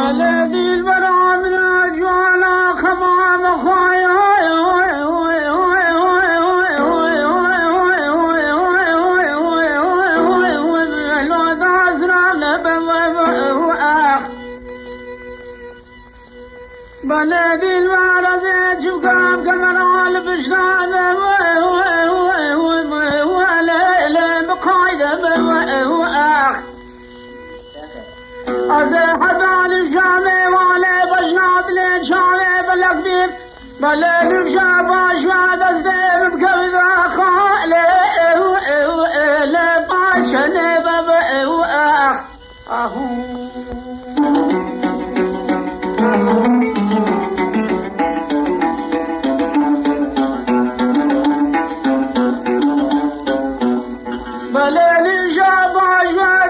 بلدي البرع من أجوانا خمام خوايا بلدي البرع شوكام كمان على بشنانه ولا بقايده واخ أزي حدان الشامي وعلي بجناب لين شامي بالأكبيب بلين الشابا شاد الزيب بكبذا خالي. لباشني بابا وآخ أهو بلين الشابا شاد الزيب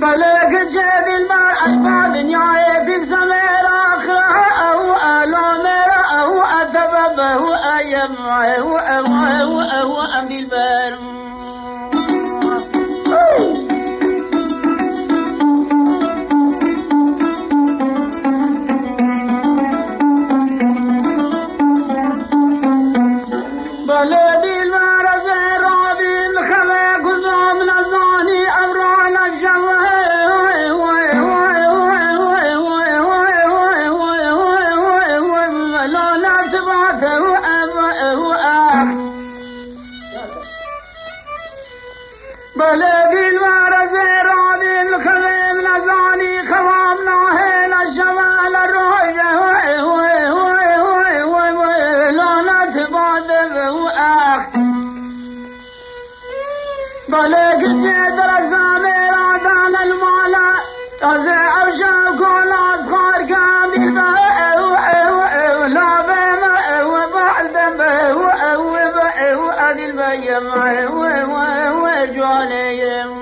بلغ جيب الماء أشباب في الزمير آخرة أو ألامر أو أدبب أو أيم أو أو أو أمد البر. بلدي المرض بلدي المرض رابي الخلا نظاني خوامنا هنا الشمال الرؤية لا لا تبعته وآخ بلق جدر الزامير عدال المالا تزع أوشا كل أصغار البيم وجوانيم